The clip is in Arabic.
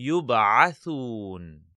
يبعثون